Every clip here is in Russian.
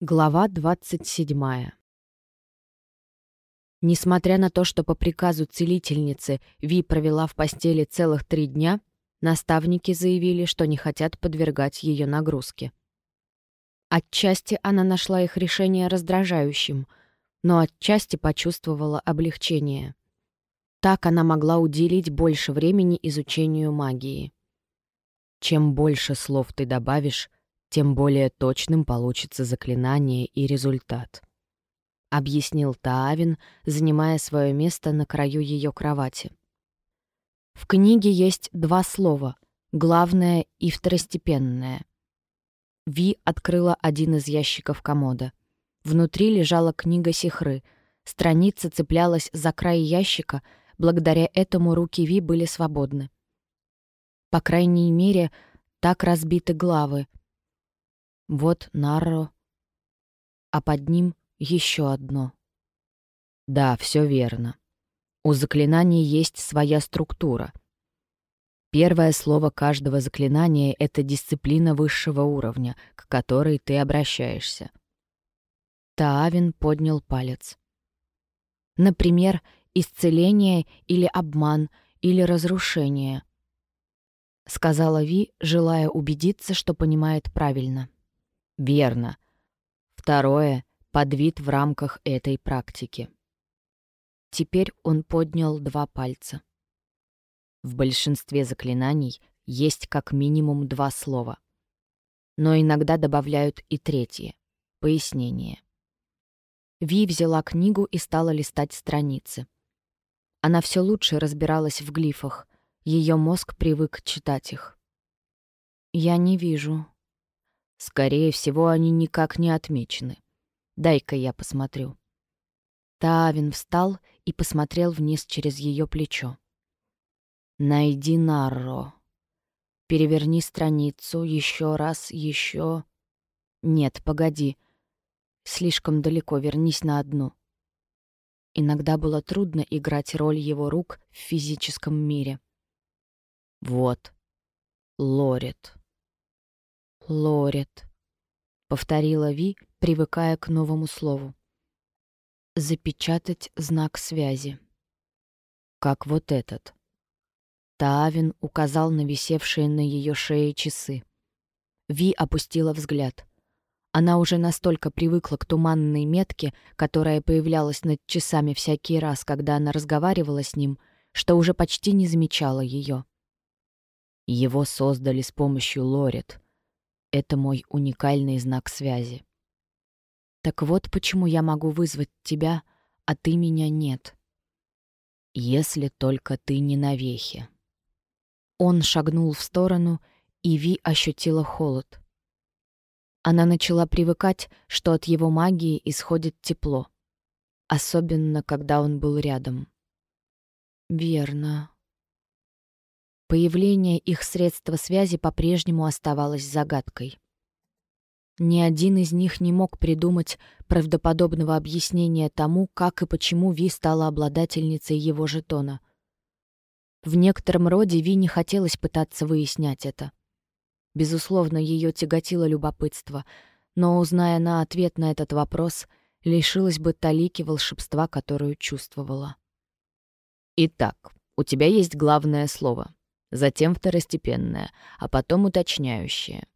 Глава 27. Несмотря на то, что по приказу целительницы Ви провела в постели целых три дня, наставники заявили, что не хотят подвергать ее нагрузке. Отчасти она нашла их решение раздражающим, но отчасти почувствовала облегчение. Так она могла уделить больше времени изучению магии. Чем больше слов ты добавишь, тем более точным получится заклинание и результат. Объяснил Таавин, занимая свое место на краю ее кровати. В книге есть два слова — главное и второстепенное. Ви открыла один из ящиков комода. Внутри лежала книга Сихры. Страница цеплялась за край ящика, благодаря этому руки Ви были свободны. По крайней мере, так разбиты главы, вот Нарро, а под ним еще одно. Да, все верно. У заклинаний есть своя структура. Первое слово каждого заклинания — это дисциплина высшего уровня, к которой ты обращаешься. Таавин поднял палец. Например, исцеление или обман или разрушение —— сказала Ви, желая убедиться, что понимает правильно. Верно. Второе — подвид в рамках этой практики. Теперь он поднял два пальца. В большинстве заклинаний есть как минимум два слова. Но иногда добавляют и третье — пояснение. Ви взяла книгу и стала листать страницы. Она все лучше разбиралась в глифах, ее мозг привык читать их. «Я не вижу», Скорее всего, они никак не отмечены. Дай-ка я посмотрю. Тавин встал и посмотрел вниз через ее плечо. «Найди Нарро. Переверни страницу еще раз, еще...» «Нет, погоди. Слишком далеко, вернись на одну». Иногда было трудно играть роль его рук в физическом мире. «Вот. Лорет». Лорет, повторила Ви, привыкая к новому слову. Запечатать знак связи. Как вот этот. Таавин указал на висевшие на ее шее часы. Ви опустила взгляд. Она уже настолько привыкла к туманной метке, которая появлялась над часами всякий раз, когда она разговаривала с ним, что уже почти не замечала ее. Его создали с помощью Лорет — это мой уникальный знак связи. Так вот почему я могу вызвать тебя, а ты меня нет. Если только ты не навехи. Он шагнул в сторону, и Ви ощутила холод. Она начала привыкать, что от его магии исходит тепло, особенно когда он был рядом. «Верно», Появление их средства связи по-прежнему оставалось загадкой. Ни один из них не мог придумать правдоподобного объяснения тому, как и почему Ви стала обладательницей его жетона. В некотором роде Ви не хотелось пытаться выяснять это. Безусловно, ее тяготило любопытство, но, узная на ответ на этот вопрос, лишилась бы талики волшебства, которую чувствовала. «Итак, у тебя есть главное слово», затем второстепенное, а потом уточняющее.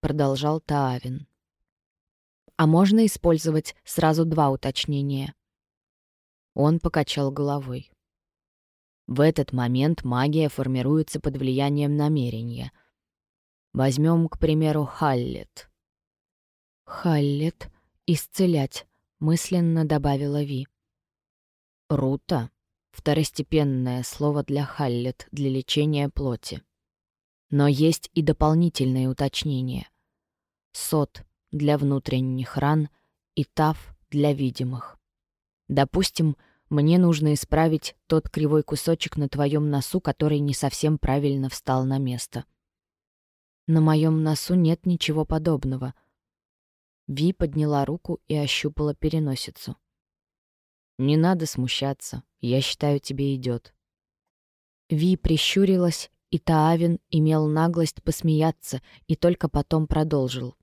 Продолжал Таавин. А можно использовать сразу два уточнения? Он покачал головой. В этот момент магия формируется под влиянием намерения. Возьмем, к примеру, Халлет. Халлет — исцелять, мысленно добавила Ви. Рута Второстепенное слово для Халлет для лечения плоти. Но есть и дополнительные уточнения. Сот для внутренних ран и Тав для видимых. Допустим, мне нужно исправить тот кривой кусочек на твоем носу, который не совсем правильно встал на место. На моем носу нет ничего подобного. Ви подняла руку и ощупала переносицу. Не надо смущаться. Я считаю, тебе идет. Ви прищурилась, и Таавин имел наглость посмеяться и только потом продолжил.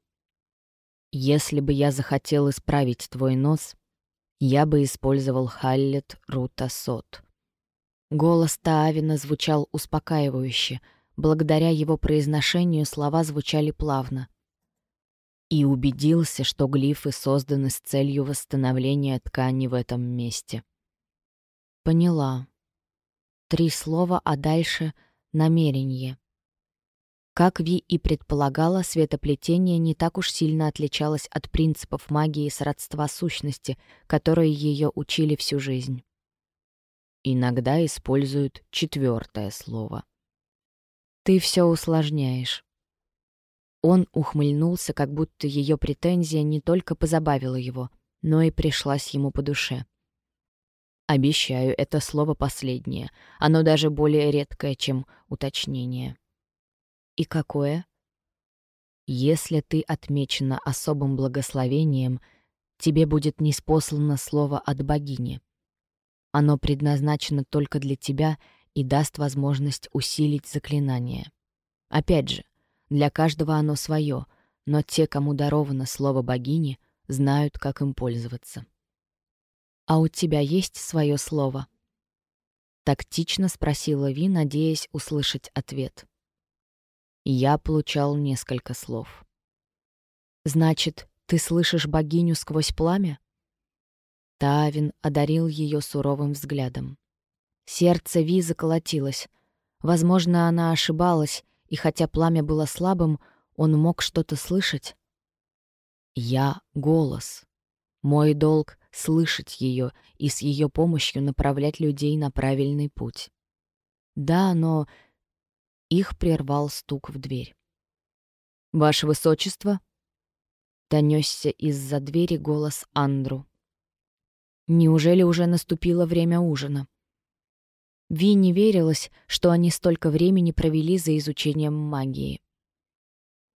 Если бы я захотел исправить твой нос, я бы использовал Халлет Рута Сот. Голос Таавина звучал успокаивающе. Благодаря его произношению слова звучали плавно. И убедился, что глифы созданы с целью восстановления ткани в этом месте. Поняла. Три слова, а дальше — намерение. Как Ви и предполагала, светоплетение не так уж сильно отличалось от принципов магии сродства сущности, которые ее учили всю жизнь. Иногда используют четвертое слово. «Ты все усложняешь». Он ухмыльнулся, как будто ее претензия не только позабавила его, но и пришлась ему по душе. Обещаю, это слово последнее. Оно даже более редкое, чем уточнение. И какое? Если ты отмечена особым благословением, тебе будет неспослано слово от богини. Оно предназначено только для тебя и даст возможность усилить заклинание. Опять же, для каждого оно свое, но те, кому даровано слово богини, знают, как им пользоваться. «А у тебя есть свое слово?» Тактично спросила Ви, надеясь услышать ответ. Я получал несколько слов. «Значит, ты слышишь богиню сквозь пламя?» Тавин одарил ее суровым взглядом. Сердце Ви заколотилось. Возможно, она ошибалась, и хотя пламя было слабым, он мог что-то слышать. «Я — голос. Мой долг — слышать ее и с ее помощью направлять людей на правильный путь. Да, но их прервал стук в дверь. «Ваше Высочество!» — донесся из-за двери голос Андру. Неужели уже наступило время ужина? Ви не верилось, что они столько времени провели за изучением магии.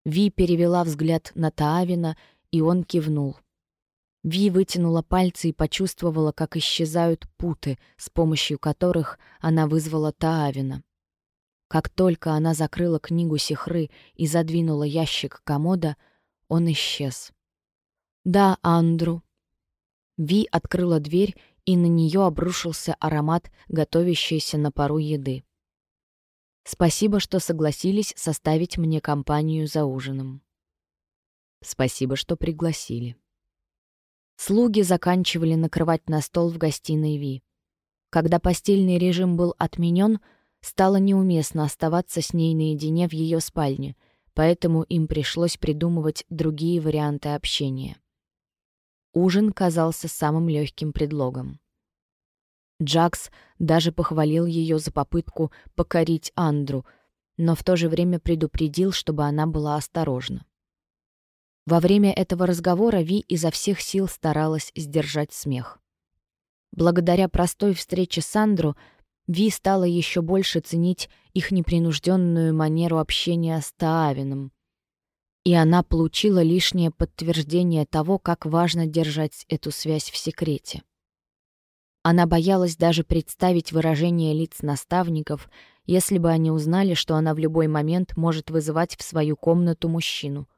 Ви перевела взгляд на Таавина, и он кивнул. Ви вытянула пальцы и почувствовала, как исчезают путы, с помощью которых она вызвала Таавина. Как только она закрыла книгу Сихры и задвинула ящик комода, он исчез. «Да, Андру». Ви открыла дверь, и на нее обрушился аромат, готовящейся на пару еды. «Спасибо, что согласились составить мне компанию за ужином». «Спасибо, что пригласили». Слуги заканчивали накрывать на стол в гостиной Ви. Когда постельный режим был отменен, Стало неуместно оставаться с ней наедине в ее спальне, поэтому им пришлось придумывать другие варианты общения. Ужин казался самым легким предлогом. Джакс даже похвалил ее за попытку покорить Андру, но в то же время предупредил, чтобы она была осторожна. Во время этого разговора Ви изо всех сил старалась сдержать смех. Благодаря простой встрече с Андру Ви стала еще больше ценить их непринужденную манеру общения с Таавином. И она получила лишнее подтверждение того, как важно держать эту связь в секрете. Она боялась даже представить выражение лиц наставников, если бы они узнали, что она в любой момент может вызывать в свою комнату мужчину.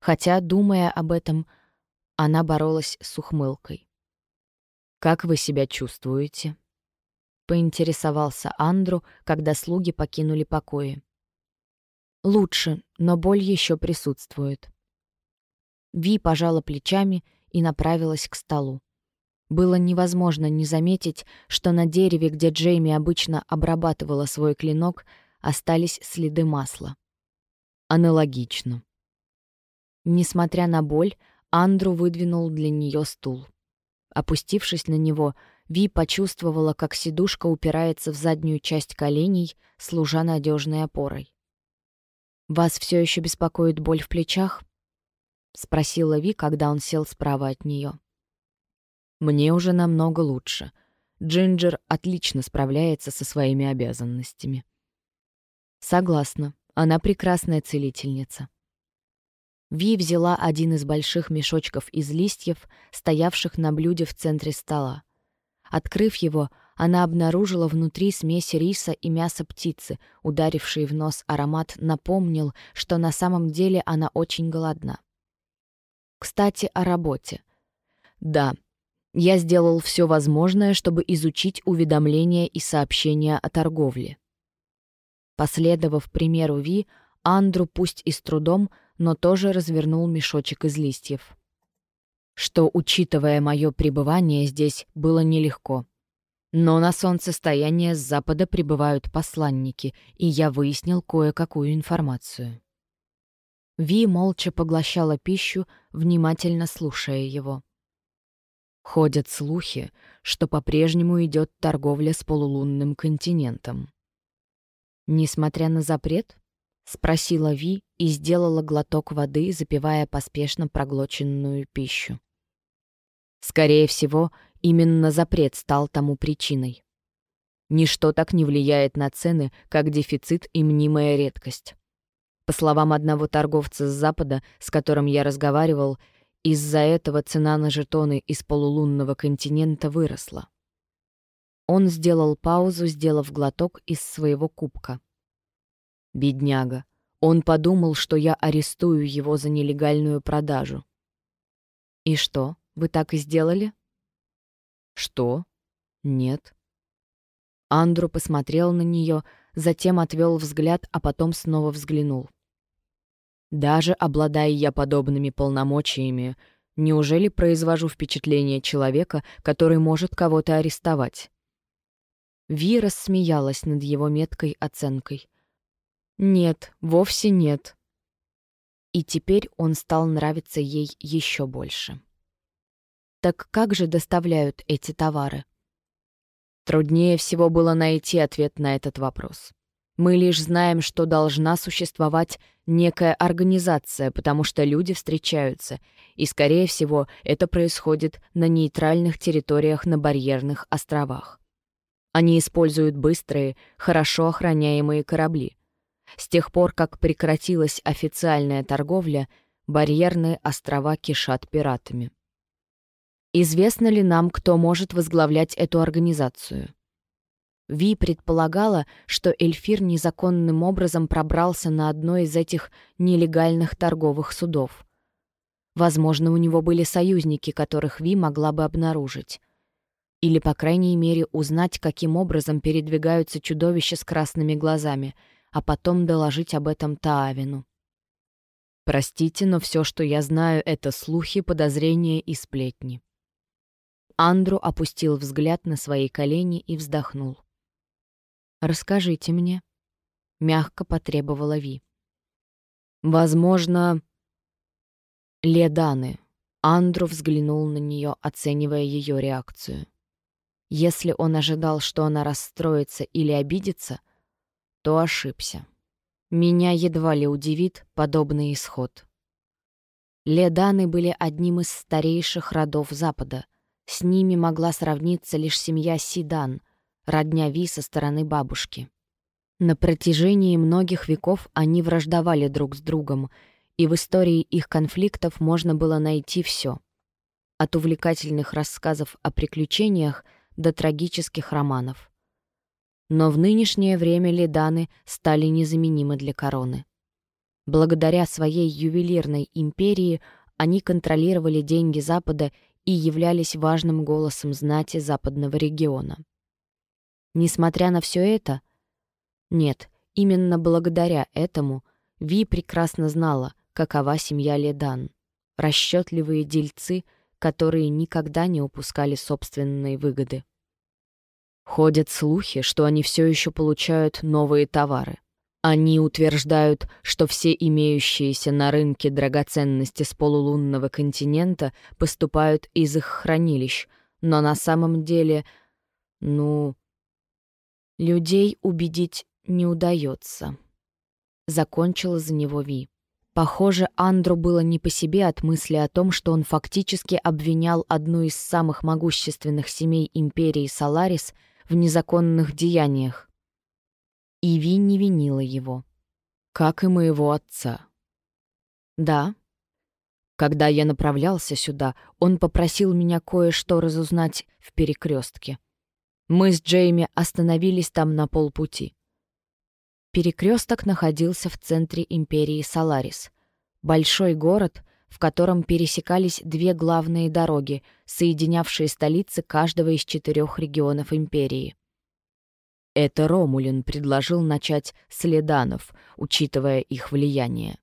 Хотя, думая об этом, она боролась с ухмылкой. «Как вы себя чувствуете?» — поинтересовался Андру, когда слуги покинули покои. «Лучше, но боль еще присутствует». Ви пожала плечами и направилась к столу. Было невозможно не заметить, что на дереве, где Джейми обычно обрабатывала свой клинок, остались следы масла. Аналогично. Несмотря на боль, Андру выдвинул для нее стул. Опустившись на него, Ви почувствовала, как сидушка упирается в заднюю часть коленей, служа надежной опорой. «Вас все еще беспокоит боль в плечах?» — спросила Ви, когда он сел справа от нее. «Мне уже намного лучше. Джинджер отлично справляется со своими обязанностями». «Согласна. Она прекрасная целительница». Ви взяла один из больших мешочков из листьев, стоявших на блюде в центре стола. Открыв его, она обнаружила внутри смесь риса и мяса птицы, ударивший в нос аромат напомнил, что на самом деле она очень голодна. Кстати, о работе. Да, я сделал все возможное, чтобы изучить уведомления и сообщения о торговле. Последовав примеру Ви, Андру, пусть и с трудом, но тоже развернул мешочек из листьев. Что, учитывая мое пребывание здесь, было нелегко. Но на солнцестояние с запада прибывают посланники, и я выяснил кое-какую информацию. Ви молча поглощала пищу, внимательно слушая его. Ходят слухи, что по-прежнему идет торговля с полулунным континентом. Несмотря на запрет, спросила Ви и сделала глоток воды, запивая поспешно проглоченную пищу. Скорее всего, именно запрет стал тому причиной. Ничто так не влияет на цены, как дефицит и мнимая редкость. По словам одного торговца с Запада, с которым я разговаривал, из-за этого цена на жетоны из полулунного континента выросла. Он сделал паузу, сделав глоток из своего кубка. Бедняга. Он подумал, что я арестую его за нелегальную продажу. «И что, вы так и сделали?» «Что? Нет». Андру посмотрел на нее, затем отвел взгляд, а потом снова взглянул. Даже обладая я подобными полномочиями, неужели произвожу впечатление человека, который может кого-то арестовать? Ви рассмеялась над его меткой оценкой. «Нет, вовсе нет». И теперь он стал нравиться ей еще больше. Так как же доставляют эти товары? Труднее всего было найти ответ на этот вопрос. Мы лишь знаем, что должна существовать некая организация, потому что люди встречаются, и, скорее всего, это происходит на нейтральных территориях на барьерных островах. Они используют быстрые, хорошо охраняемые корабли. С тех пор, как прекратилась официальная торговля, барьерные острова кишат пиратами. Известно ли нам, кто может возглавлять эту организацию? Ви предполагала, что Эльфир незаконным образом пробрался на одно из этих нелегальных торговых судов. Возможно, у него были союзники, которых Ви могла бы обнаружить. Или, по крайней мере, узнать, каким образом передвигаются чудовища с красными глазами, а потом доложить об этом Таавину. Простите, но все, что я знаю, это слухи, подозрения и сплетни. Андру опустил взгляд на свои колени и вздохнул. Расскажите мне», — мягко потребовала Ви. «Возможно...» «Леданы». Андру взглянул на нее, оценивая ее реакцию. Если он ожидал, что она расстроится или обидится, то ошибся. Меня едва ли удивит подобный исход. Леданы были одним из старейших родов Запада. С ними могла сравниться лишь семья Сидан — родня Ви со стороны бабушки. На протяжении многих веков они враждовали друг с другом, и в истории их конфликтов можно было найти все. От увлекательных рассказов о приключениях до трагических романов. Но в нынешнее время леданы стали незаменимы для короны. Благодаря своей ювелирной империи они контролировали деньги Запада и являлись важным голосом знати западного региона. Несмотря на все это... Нет, именно благодаря этому Ви прекрасно знала, какова семья Ледан. Расчетливые дельцы, которые никогда не упускали собственные выгоды. Ходят слухи, что они все еще получают новые товары. Они утверждают, что все имеющиеся на рынке драгоценности с полулунного континента поступают из их хранилищ, но на самом деле, ну, Людей убедить не удается. Закончила за него Ви. Похоже, Андру было не по себе от мысли о том, что он фактически обвинял одну из самых могущественных семей империи Саларис в незаконных деяниях. И Ви не винила его. Как и моего отца. Да. Когда я направлялся сюда, он попросил меня кое-что разузнать в перекрестке. Мы с Джейми остановились там на полпути. Перекресток находился в центре империи Саларис. Большой город, в котором пересекались две главные дороги, соединявшие столицы каждого из четырех регионов империи. Это Ромулин предложил начать с леданов, учитывая их влияние.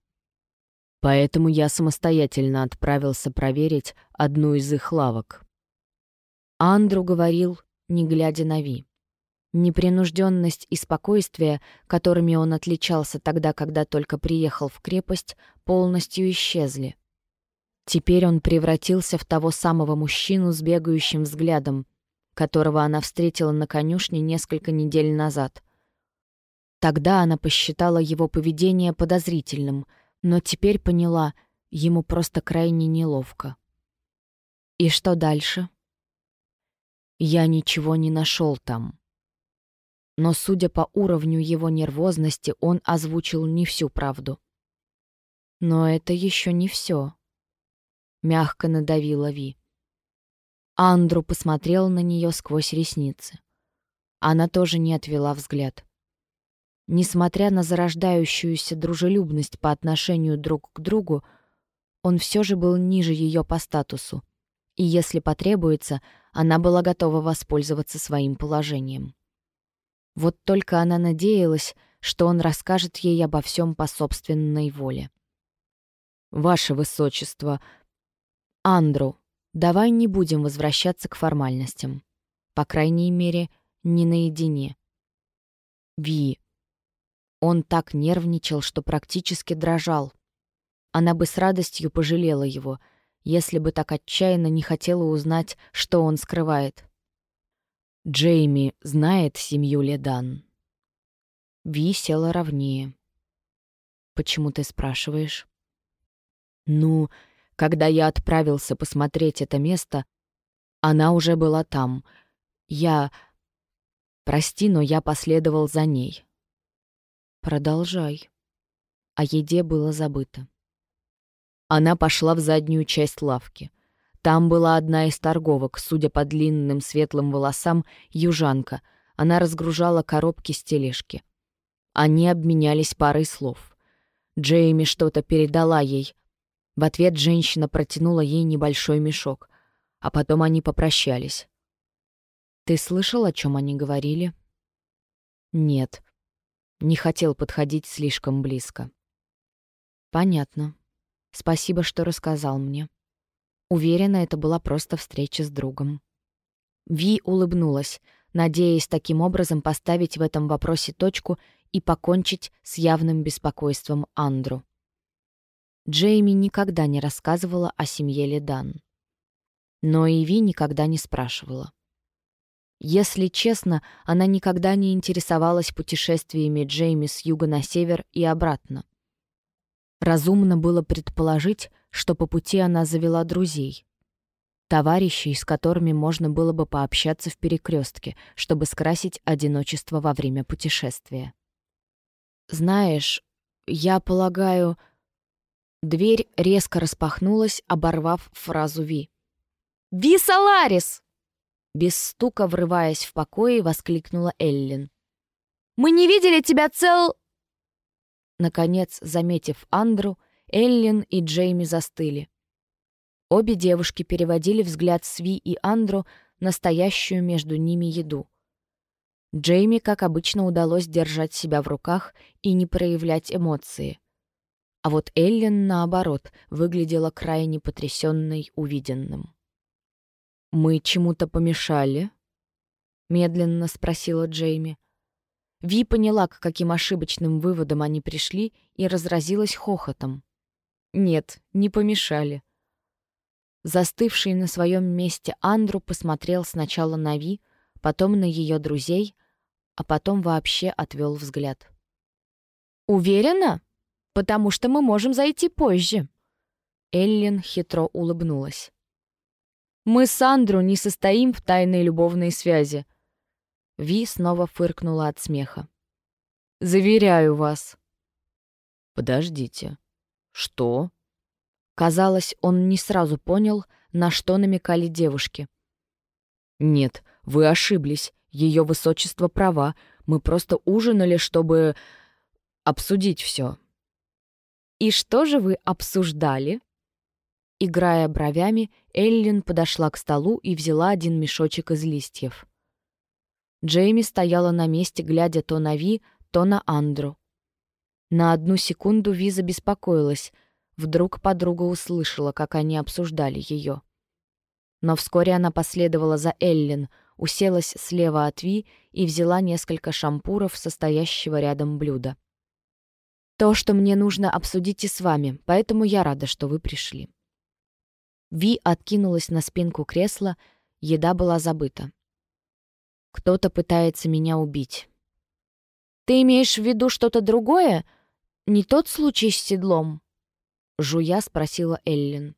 Поэтому я самостоятельно отправился проверить одну из их лавок. Андру говорил, не глядя на Ви. Непринужденность и спокойствие, которыми он отличался тогда, когда только приехал в крепость, полностью исчезли. Теперь он превратился в того самого мужчину с бегающим взглядом, которого она встретила на конюшне несколько недель назад. Тогда она посчитала его поведение подозрительным, но теперь поняла, ему просто крайне неловко. И что дальше? Я ничего не нашел там. Но, судя по уровню его нервозности, он озвучил не всю правду. Но это еще не все. Мягко надавила Ви. Андру посмотрел на нее сквозь ресницы. Она тоже не отвела взгляд. Несмотря на зарождающуюся дружелюбность по отношению друг к другу, он все же был ниже ее по статусу, и если потребуется, она была готова воспользоваться своим положением. Вот только она надеялась, что он расскажет ей обо всем по собственной воле. «Ваше Высочество, Андру, давай не будем возвращаться к формальностям. По крайней мере, не наедине». Ви. Он так нервничал, что практически дрожал. Она бы с радостью пожалела его — если бы так отчаянно не хотела узнать, что он скрывает. Джейми знает семью Ледан. Ви села ровнее. «Почему ты спрашиваешь?» «Ну, когда я отправился посмотреть это место, она уже была там. Я... Прости, но я последовал за ней». «Продолжай». О еде было забыто. Она пошла в заднюю часть лавки. Там была одна из торговок, судя по длинным светлым волосам, южанка. Она разгружала коробки с тележки. Они обменялись парой слов. Джейми что-то передала ей. В ответ женщина протянула ей небольшой мешок, а потом они попрощались. «Ты слышал, о чем они говорили?» «Нет». Не хотел подходить слишком близко. «Понятно», Спасибо, что рассказал мне. Уверена, это была просто встреча с другом. Ви улыбнулась, надеясь таким образом поставить в этом вопросе точку и покончить с явным беспокойством Андру. Джейми никогда не рассказывала о семье Ледан. Но и Ви никогда не спрашивала. Если честно, она никогда не интересовалась путешествиями Джейми с юга на север и обратно. Разумно было предположить, что по пути она завела друзей. Товарищей, с которыми можно было бы пообщаться в перекрестке, чтобы скрасить одиночество во время путешествия. «Знаешь, я полагаю...» Дверь резко распахнулась, оборвав фразу Ви. «Ви Соларис!» Без стука, врываясь в покое, воскликнула Эллин. «Мы не видели тебя цел...» Наконец, заметив Андру, Эллен и Джейми застыли. Обе девушки переводили взгляд Сви и Андру на стоящую между ними еду. Джейми, как обычно, удалось держать себя в руках и не проявлять эмоции. А вот Эллен, наоборот, выглядела крайне потрясенной увиденным. «Мы чему-то помешали?» — медленно спросила Джейми. Ви поняла, к каким ошибочным выводам они пришли, и разразилась хохотом. Нет, не помешали. Застывший на своем месте Андру посмотрел сначала на Ви, потом на ее друзей, а потом вообще отвел взгляд. «Уверена? Потому что мы можем зайти позже». Эллен хитро улыбнулась. «Мы с Андру не состоим в тайной любовной связи», Ви снова фыркнула от смеха. «Заверяю вас». «Подождите. Что?» Казалось, он не сразу понял, на что намекали девушки. «Нет, вы ошиблись. Ее высочество права. Мы просто ужинали, чтобы обсудить все. «И что же вы обсуждали?» Играя бровями, Эллин подошла к столу и взяла один мешочек из листьев. Джейми стояла на месте, глядя то на Ви, то на Андру. На одну секунду Ви забеспокоилась. Вдруг подруга услышала, как они обсуждали ее. Но вскоре она последовала за Эллин, уселась слева от Ви и взяла несколько шампуров, состоящего рядом блюда. «То, что мне нужно, обсудить и с вами, поэтому я рада, что вы пришли». Ви откинулась на спинку кресла, еда была забыта. «Кто-то пытается меня убить». «Ты имеешь в виду что-то другое? Не тот случай с седлом?» Жуя спросила Эллин.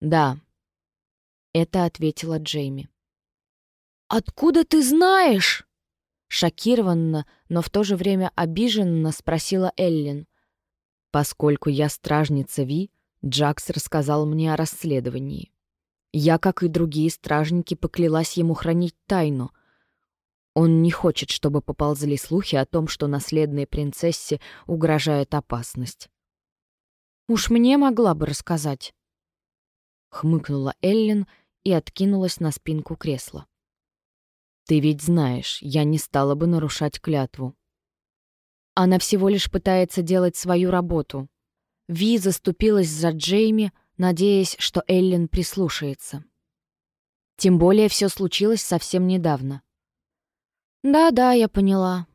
«Да», — это ответила Джейми. «Откуда ты знаешь?» Шокированно, но в то же время обиженно спросила Эллин. «Поскольку я стражница Ви, Джакс рассказал мне о расследовании. Я, как и другие стражники, поклялась ему хранить тайну. Он не хочет, чтобы поползли слухи о том, что наследной принцессе угрожает опасность. «Уж мне могла бы рассказать», — хмыкнула Эллен и откинулась на спинку кресла. «Ты ведь знаешь, я не стала бы нарушать клятву». Она всего лишь пытается делать свою работу, Ви заступилась за Джейми, надеясь, что Эллен прислушается. Тем более все случилось совсем недавно. «Да-да, я поняла».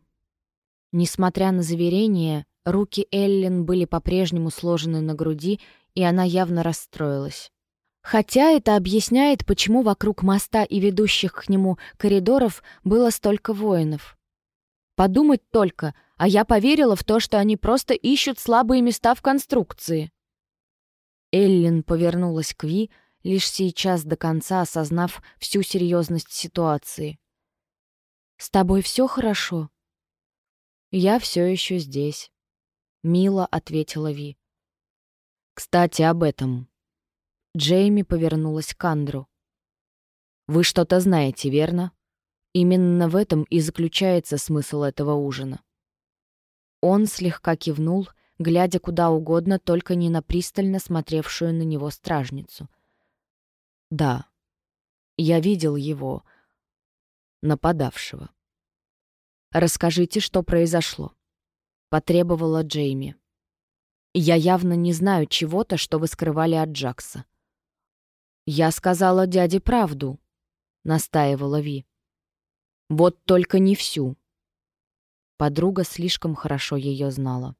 Несмотря на заверение, руки Эллен были по-прежнему сложены на груди, и она явно расстроилась. Хотя это объясняет, почему вокруг моста и ведущих к нему коридоров было столько воинов. Подумать только, а я поверила в то, что они просто ищут слабые места в конструкции. Эллин повернулась к Ви, лишь сейчас до конца осознав всю серьезность ситуации. «С тобой все хорошо?» «Я все еще здесь», — мило ответила Ви. «Кстати, об этом». Джейми повернулась к Андру. «Вы что-то знаете, верно? Именно в этом и заключается смысл этого ужина». Он слегка кивнул, глядя куда угодно, только не на пристально смотревшую на него стражницу. «Да, я видел его, нападавшего». «Расскажите, что произошло», — потребовала Джейми. «Я явно не знаю чего-то, что вы скрывали от Джакса». «Я сказала дяде правду», — настаивала Ви. «Вот только не всю», Подруга слишком хорошо ее знала.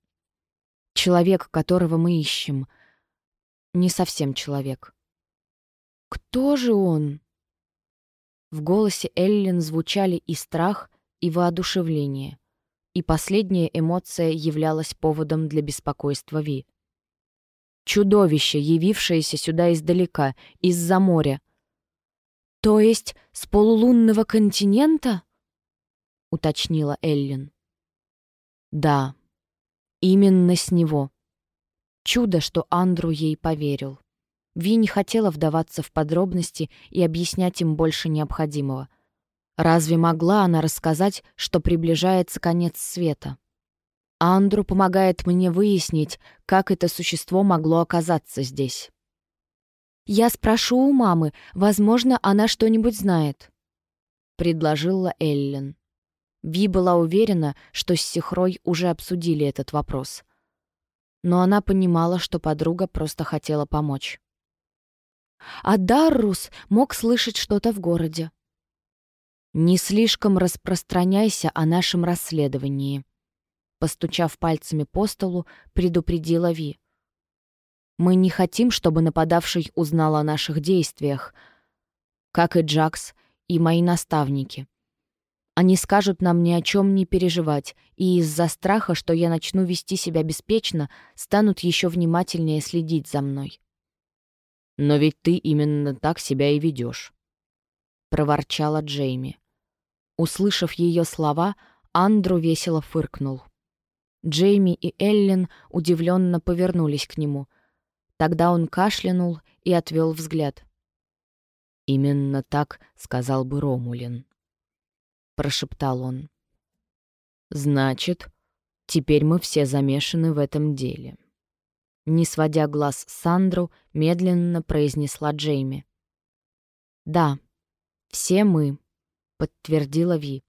Человек, которого мы ищем, не совсем человек. «Кто же он?» В голосе Эллен звучали и страх, и воодушевление, и последняя эмоция являлась поводом для беспокойства Ви. Чудовище, явившееся сюда издалека, из-за моря. «То есть с полулунного континента?» — уточнила Эллен. Да, именно с него. Чудо, что Андру ей поверил. Ви не хотела вдаваться в подробности и объяснять им больше необходимого. Разве могла она рассказать, что приближается конец света? Андру помогает мне выяснить, как это существо могло оказаться здесь. «Я спрошу у мамы, возможно, она что-нибудь знает», — предложила Эллен. Ви была уверена, что с Сихрой уже обсудили этот вопрос. Но она понимала, что подруга просто хотела помочь. А Даррус мог слышать что-то в городе. «Не слишком распространяйся о нашем расследовании», постучав пальцами по столу, предупредила Ви. «Мы не хотим, чтобы нападавший узнал о наших действиях, как и Джакс и мои наставники. Они скажут нам ни о чем не переживать, и из-за страха, что я начну вести себя беспечно, станут еще внимательнее следить за мной. «Но ведь ты именно так себя и ведешь», — проворчала Джейми. Услышав ее слова, Андру весело фыркнул. Джейми и Эллен удивленно повернулись к нему. Тогда он кашлянул и отвел взгляд. «Именно так», — сказал бы Ромулин прошептал он. «Значит, теперь мы все замешаны в этом деле». Не сводя глаз с Сандру, медленно произнесла Джейми. «Да, все мы», — подтвердила Ви.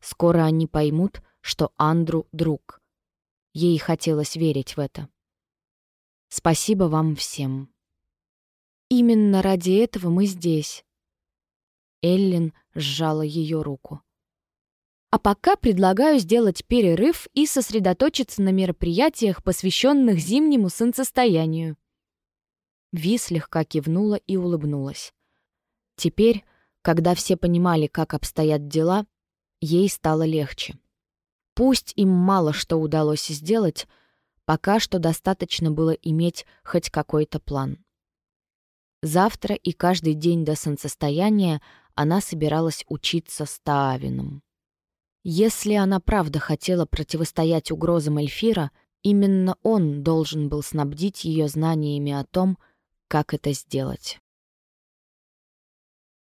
«Скоро они поймут, что Андру — друг. Ей хотелось верить в это. Спасибо вам всем». «Именно ради этого мы здесь». Эллин сжала ее руку. А пока предлагаю сделать перерыв и сосредоточиться на мероприятиях, посвященных зимнему солнцестоянию. Ви слегка кивнула и улыбнулась. Теперь, когда все понимали, как обстоят дела, ей стало легче. Пусть им мало что удалось сделать, пока что достаточно было иметь хоть какой-то план. Завтра и каждый день до солнцестояния она собиралась учиться с Таавином. Если она правда хотела противостоять угрозам Эльфира, именно он должен был снабдить ее знаниями о том, как это сделать.